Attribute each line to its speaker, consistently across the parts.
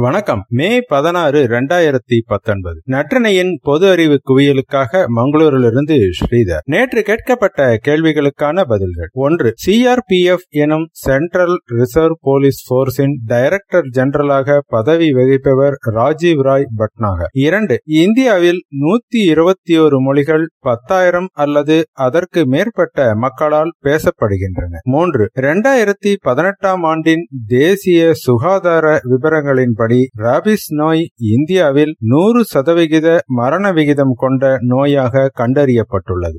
Speaker 1: வணக்கம். மே பதினாறு இரண்டாயிரத்தி பத்தொன்பது. நற்றினையின் பொது அறிவு குவியலுக்காக மங்களூரிலிருந்து ஸ்ரீதர். நேற்று கேட்கப்பட்ட கேள்விகளுக்கான பதில்கள். ஒன்று சிஆர்பிஎஃப் எனும் சென்ட்ரல் ரிசர்வ் போலீஸ் போர்ஸின் டைரக்டர் ஜெனரலாக பதவி வகிப்பவர் ராஜீவ் ராய் பட்நாகர் இரண்டு இந்தியாவில் நூத்தி இருபத்தி ஒரு மொழிகள் பத்தாயிரம் அல்லது அதற்கு மேற்பட்ட மக்களால் பேசப்படுகின்றன. மூன்று இரண்டாயிரத்தி பதினெட்டாம் ஆண்டின் தேசிய சுகாதார விவரங்களின்படி ராபிஸ் நோய் இந்தியாவில் நூறு சதவிகித மரண விகிதம் கொண்ட நோயாக கண்டறியப்பட்டுள்ளது.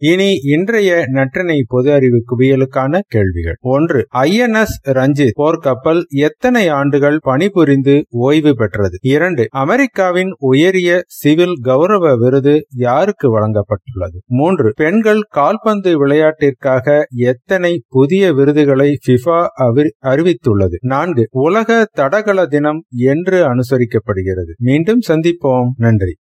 Speaker 1: இனி இன்றைய நற்றினை பொது அறிவு குவியலுக்கான கேள்விகள். ஒன்று ஐஎன்எஸ் ரஞ்சித் போர்க்கப்பல் எத்தனை ஆண்டுகள் பணிபுரிந்து ஓய்வு பெற்றது? இரண்டு அமெரிக்காவின் உயரிய சிவில் கௌரவ விருது யாருக்கு வழங்கப்பட்டுள்ளது? மூன்று பெண்கள் கால்பந்து விளையாட்டிற்காக எத்தனை புதிய விருதுகளை பிஃபா அறிவித்துள்ளது? நான்கு உலக தடகள தினம் என்று அனுசரிக்கப்படுகிறது. மீண்டும் சந்திப்போம். நன்றி.